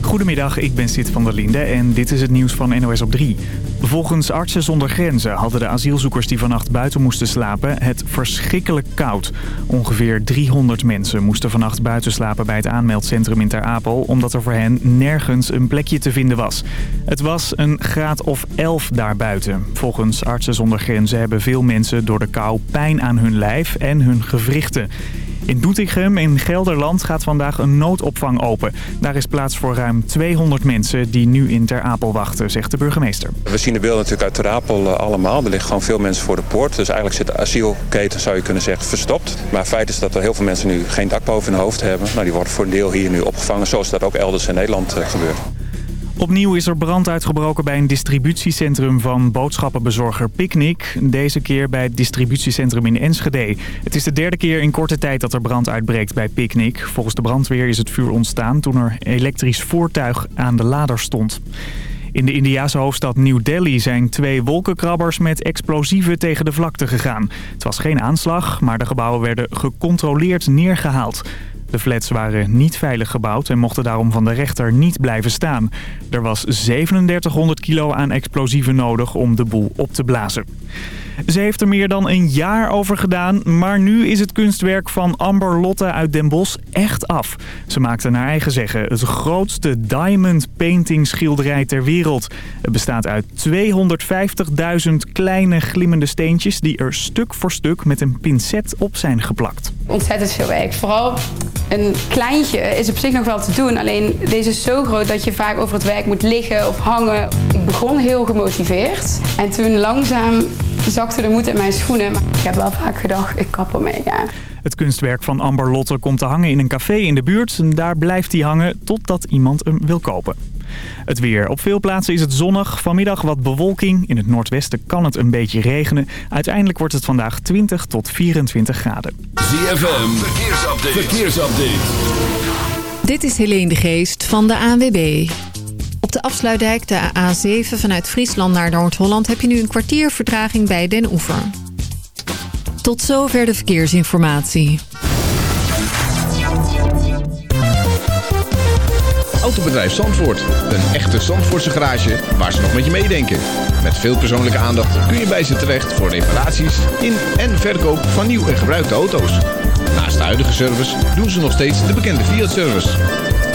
Goedemiddag, ik ben Sid van der Linde en dit is het nieuws van NOS op 3. Volgens Artsen zonder Grenzen hadden de asielzoekers die vannacht buiten moesten slapen het verschrikkelijk koud. Ongeveer 300 mensen moesten vannacht buiten slapen bij het aanmeldcentrum in Ter Apel... omdat er voor hen nergens een plekje te vinden was. Het was een graad of 11 daarbuiten. Volgens Artsen zonder Grenzen hebben veel mensen door de kou pijn aan hun lijf en hun gewrichten. In Doetinchem in Gelderland gaat vandaag een noodopvang open. Daar is plaats voor ruim 200 mensen die nu in Ter Apel wachten, zegt de burgemeester. We zien de beelden natuurlijk uit Ter Apel eh, allemaal. Er liggen gewoon veel mensen voor de poort. Dus eigenlijk zit de asielketen, zou je kunnen zeggen, verstopt. Maar feit is dat er heel veel mensen nu geen dak boven hun hoofd hebben. Nou, die worden voor een deel hier nu opgevangen, zoals dat ook elders in Nederland eh, gebeurt. Opnieuw is er brand uitgebroken bij een distributiecentrum van boodschappenbezorger Picnic. Deze keer bij het distributiecentrum in Enschede. Het is de derde keer in korte tijd dat er brand uitbreekt bij Picnic. Volgens de brandweer is het vuur ontstaan toen er elektrisch voertuig aan de lader stond. In de Indiase hoofdstad New Delhi zijn twee wolkenkrabbers met explosieven tegen de vlakte gegaan. Het was geen aanslag, maar de gebouwen werden gecontroleerd neergehaald. De flats waren niet veilig gebouwd en mochten daarom van de rechter niet blijven staan. Er was 3700 kilo aan explosieven nodig om de boel op te blazen. Ze heeft er meer dan een jaar over gedaan, maar nu is het kunstwerk van Amber Lotte uit Den Bosch echt af. Ze maakte naar eigen zeggen het grootste diamond painting schilderij ter wereld. Het bestaat uit 250.000 kleine glimmende steentjes die er stuk voor stuk met een pincet op zijn geplakt. Ontzettend veel werk. Vooral een kleintje is op zich nog wel te doen. Alleen deze is zo groot dat je vaak over het werk moet liggen of hangen. Ik begon heel gemotiveerd. En toen langzaam zakte de moed in mijn schoenen. Maar ik heb wel vaak gedacht, ik kap ermee, ja. Het kunstwerk van Amber Lotte komt te hangen in een café in de buurt. En daar blijft hij hangen totdat iemand hem wil kopen. Het weer. Op veel plaatsen is het zonnig. Vanmiddag wat bewolking. In het noordwesten kan het een beetje regenen. Uiteindelijk wordt het vandaag 20 tot 24 graden. ZFM, verkeersupdate. verkeersupdate. Dit is Helene de Geest van de ANWB. Op de afsluitdijk, de A7 vanuit Friesland naar Noord-Holland... heb je nu een kwartier vertraging bij Den Oever. Tot zover de verkeersinformatie. Autobedrijf Zandvoort. Een echte Zandvoortse garage waar ze nog met je meedenken. Met veel persoonlijke aandacht kun je bij ze terecht voor reparaties in en verkoop van nieuw en gebruikte auto's. Naast de huidige service doen ze nog steeds de bekende Fiat-service.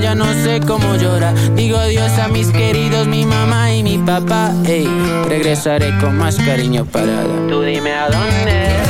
Ya no sé cómo llorar Digo Dios a mis queridos, mi mamá y mi papá. Ey, regresaré con más cariño para Tú dime a dónde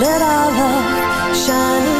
Let our love shine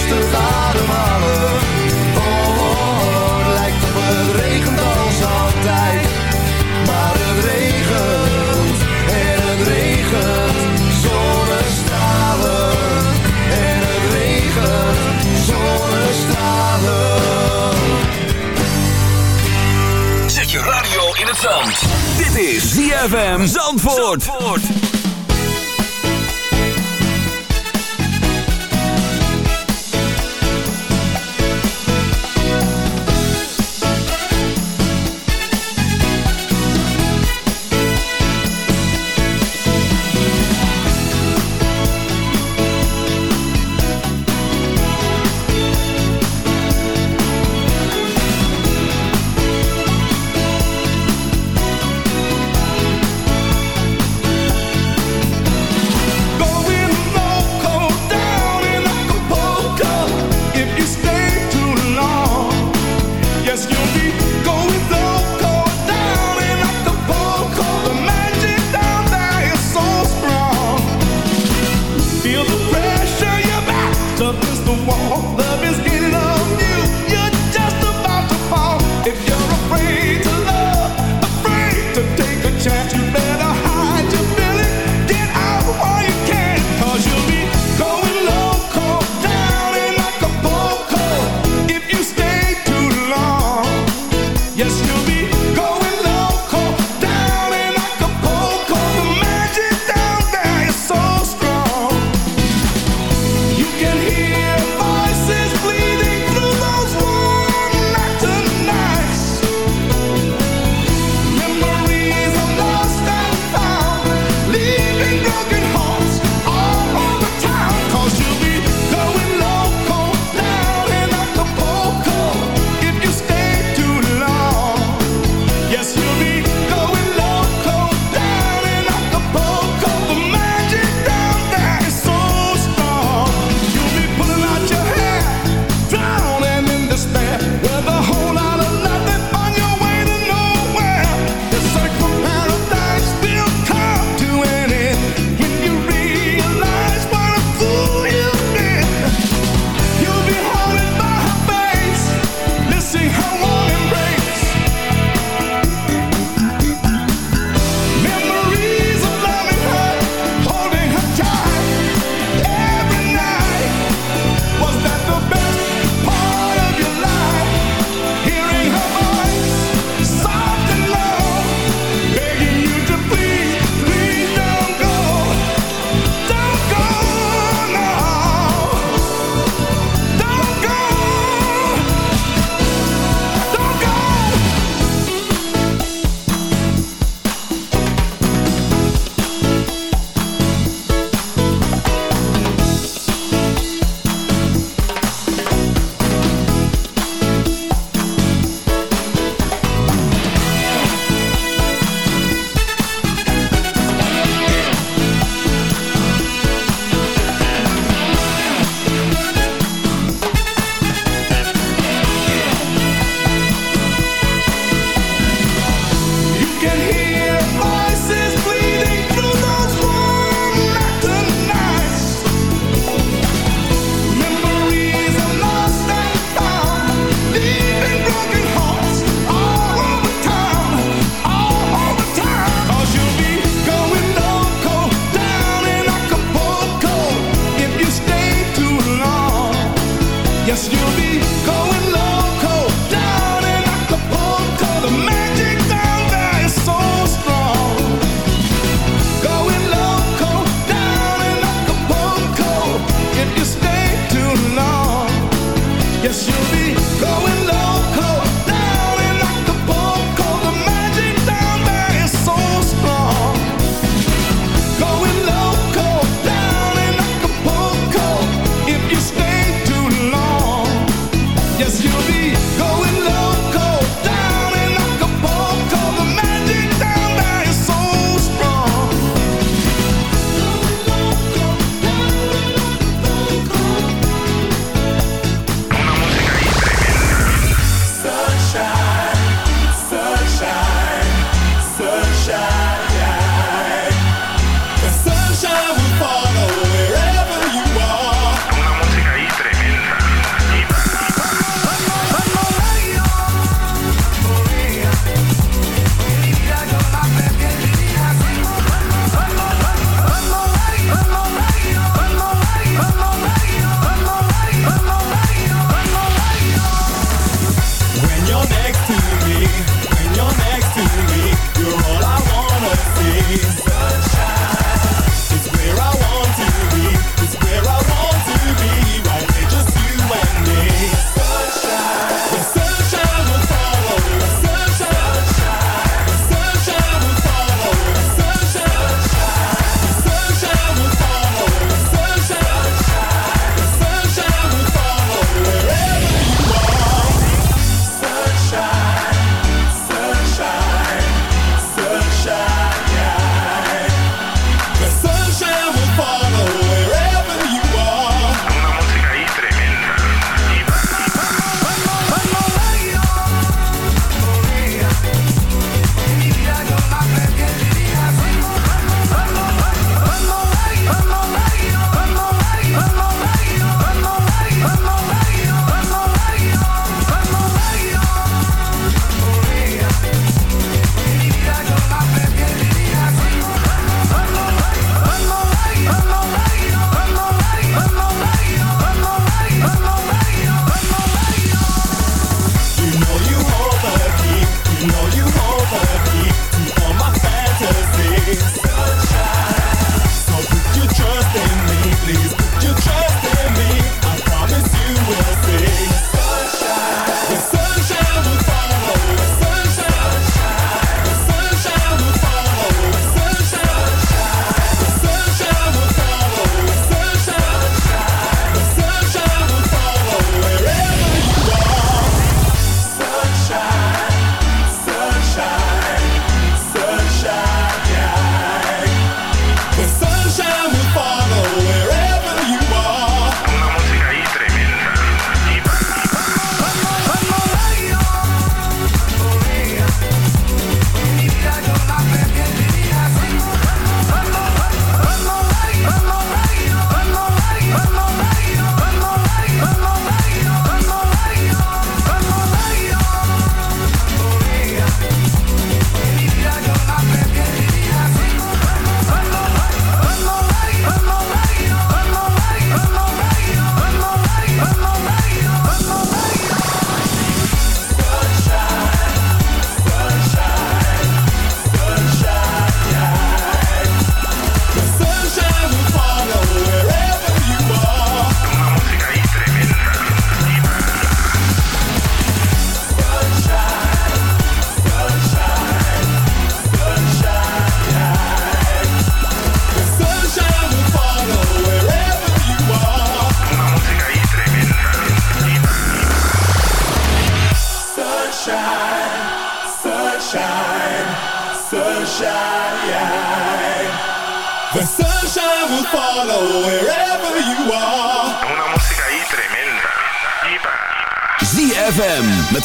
rustig ademhalen Oh, oh, oh, lijkt op het regent als altijd Maar het regent en het regent zonnestralen En het regent zonnestralen Zet je radio in het zand. Dit is ZFM Zandvoort.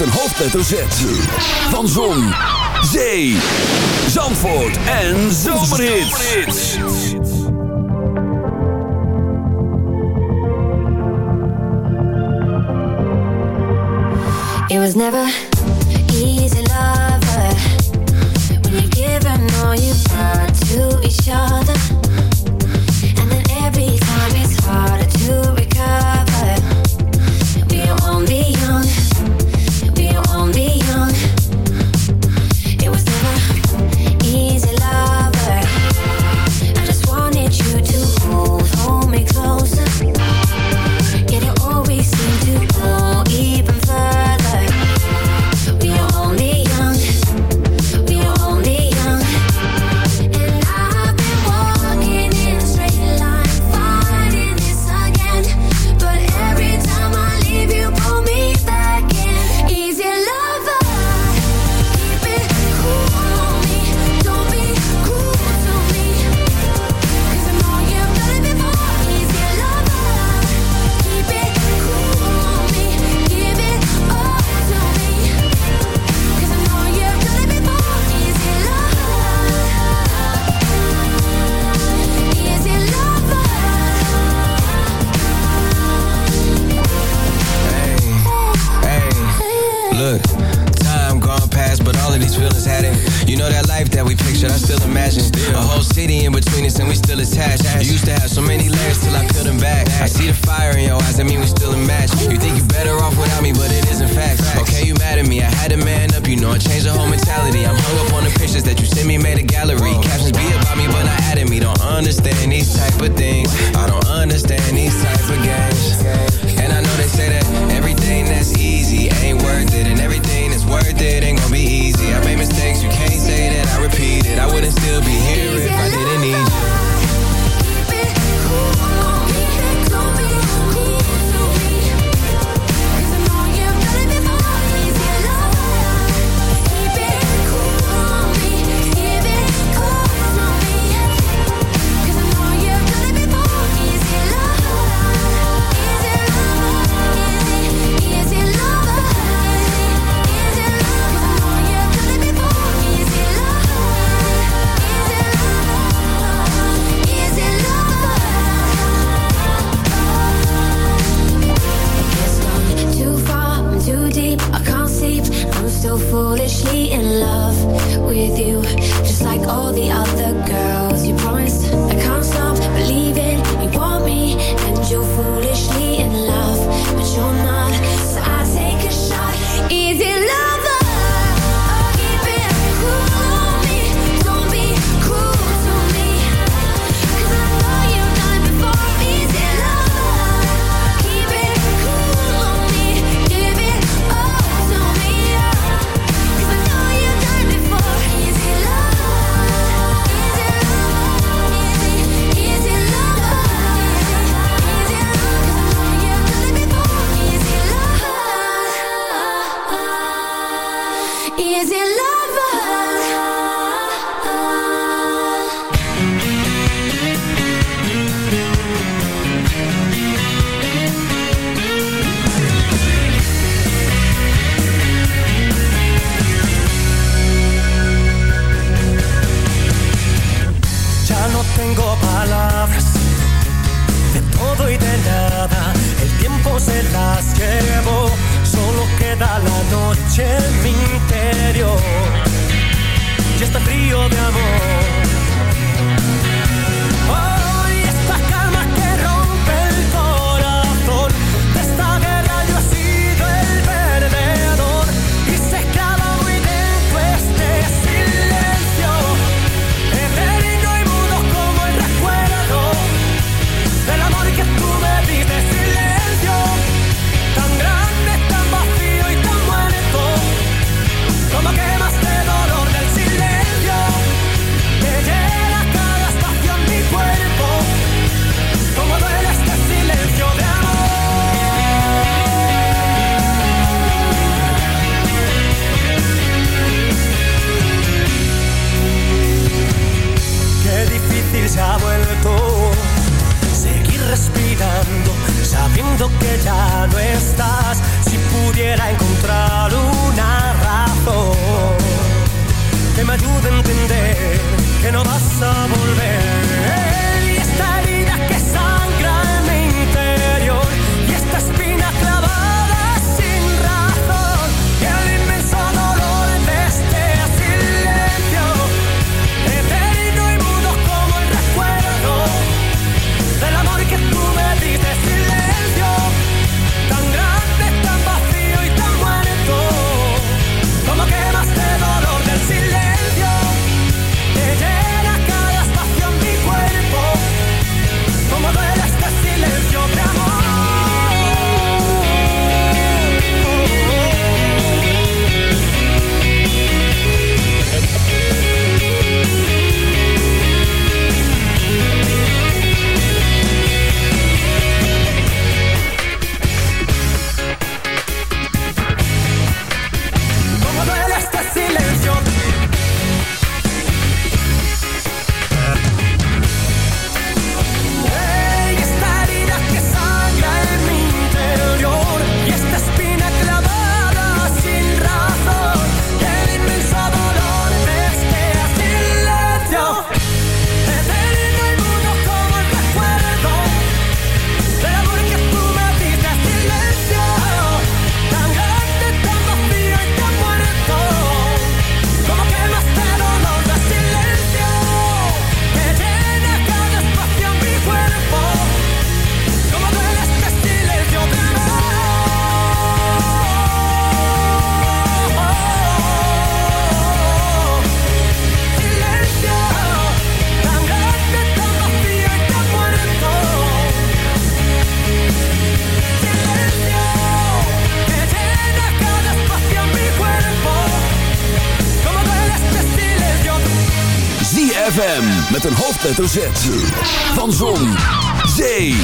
Hoofdletter Z. Van Zon, Zee, Zandvoort en Zomerhits. It was never easy lover. When you give and all you got to each other hoofdletter Z. Van Zon, Zee,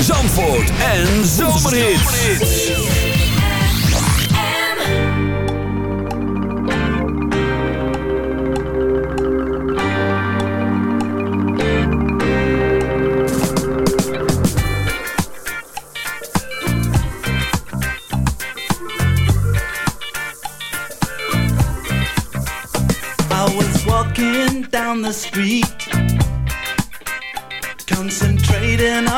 Zandvoort en Zomerhits. down the street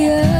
yeah.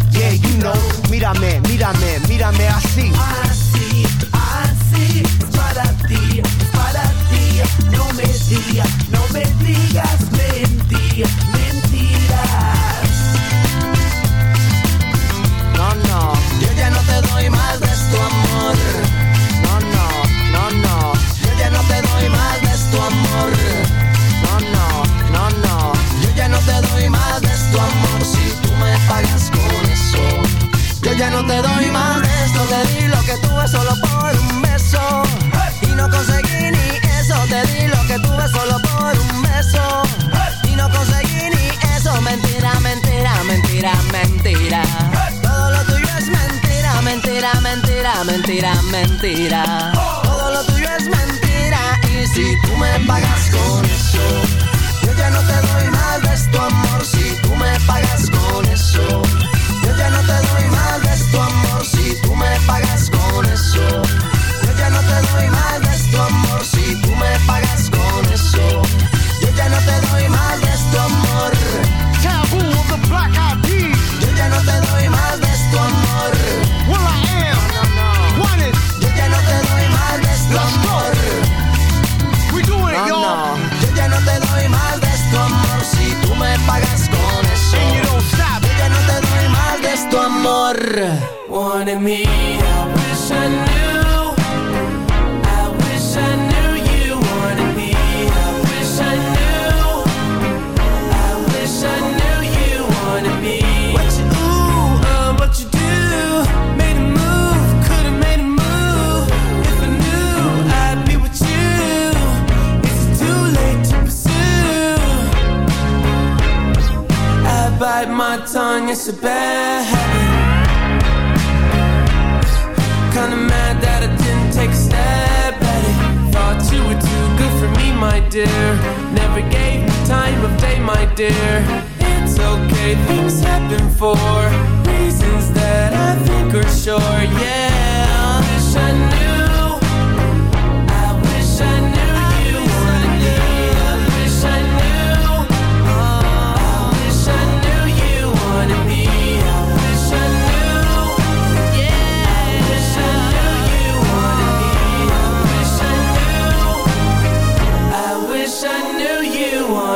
yeah, you know. Mírame, mírame, mírame así. Así, así, es para ti, es para ti. No me digas, no me digas mentira, mentiras. No, no, yo ya no te doy más de tu amor. Mentira, mentira. Todo lo tuyo es mentira. Y si tú me pagas con eso, me, I wish I knew. I wish I knew you wanted me. I wish I knew. I wish I knew you wanted me. What you ooh, uh, what you do? Made a move, could've made a move. If I knew, I'd be with you. Is it too late to pursue? I bite my tongue, it's a bad habit. Dear. Never gave me time of day, my dear. It's okay, things happen for reasons that I think are sure. Yeah,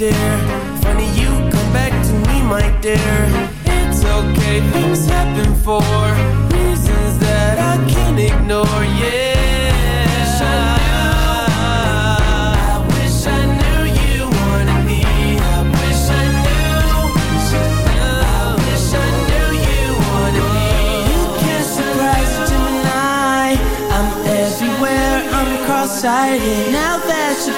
dear. Funny you come back to me, my dear. It's okay, things happen for reasons that I can't ignore. Yeah. I wish I knew you wanted me. I wish I knew. I wish I knew you wanted me. You can't surprise Gemini. I'm everywhere. I'm cross-sighted. Now that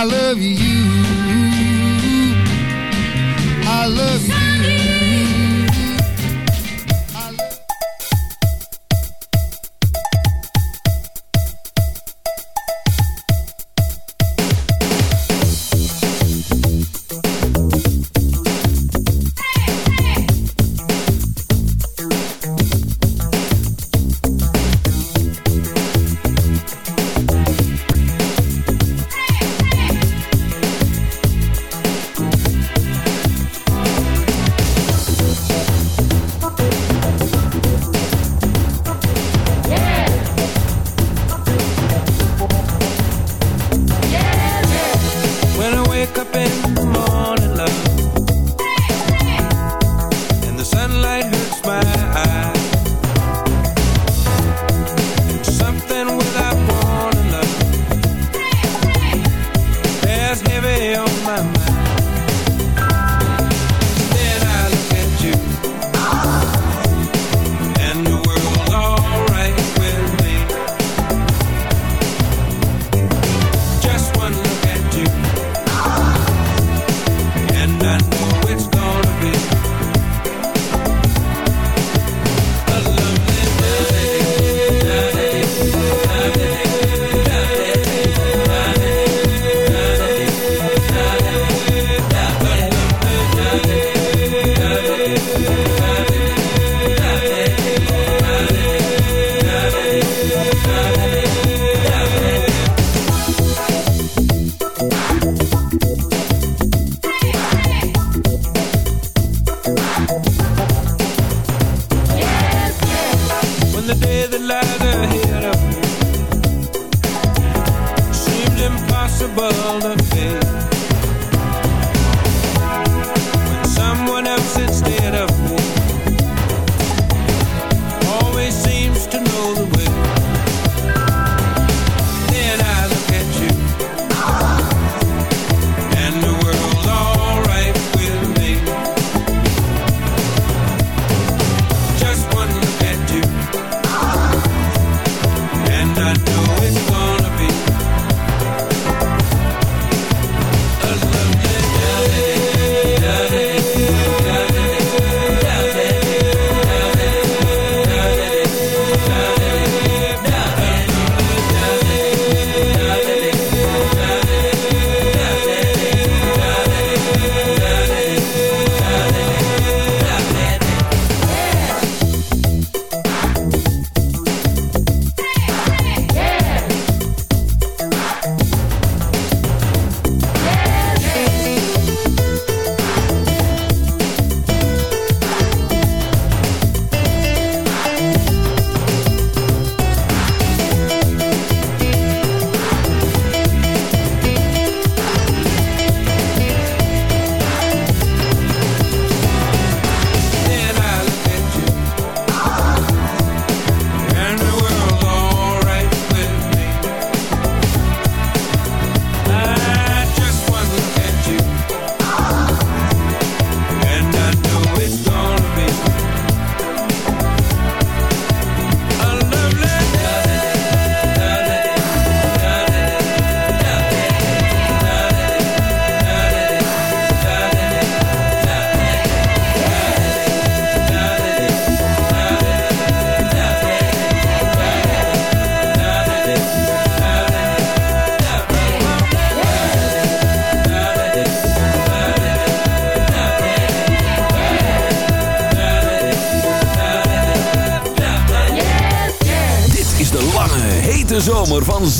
I love you.